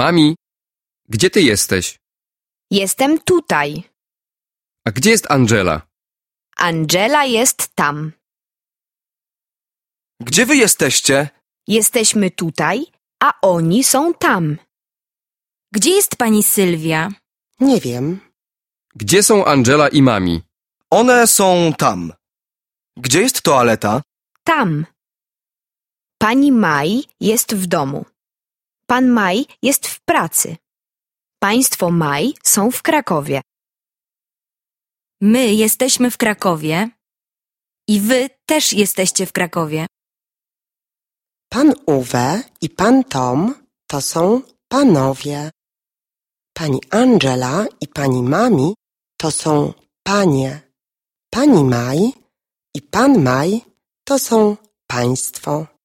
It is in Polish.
Mami, gdzie ty jesteś? Jestem tutaj. A gdzie jest Angela? Angela jest tam. Gdzie wy jesteście? Jesteśmy tutaj, a oni są tam. Gdzie jest pani Sylwia? Nie wiem. Gdzie są Angela i mami? One są tam. Gdzie jest toaleta? Tam. Pani Maj jest w domu. Pan Maj jest w pracy. Państwo Maj są w Krakowie. My jesteśmy w Krakowie i wy też jesteście w Krakowie. Pan Uwe i pan Tom to są panowie. Pani Angela i pani Mami to są panie. Pani Maj i pan Maj to są państwo.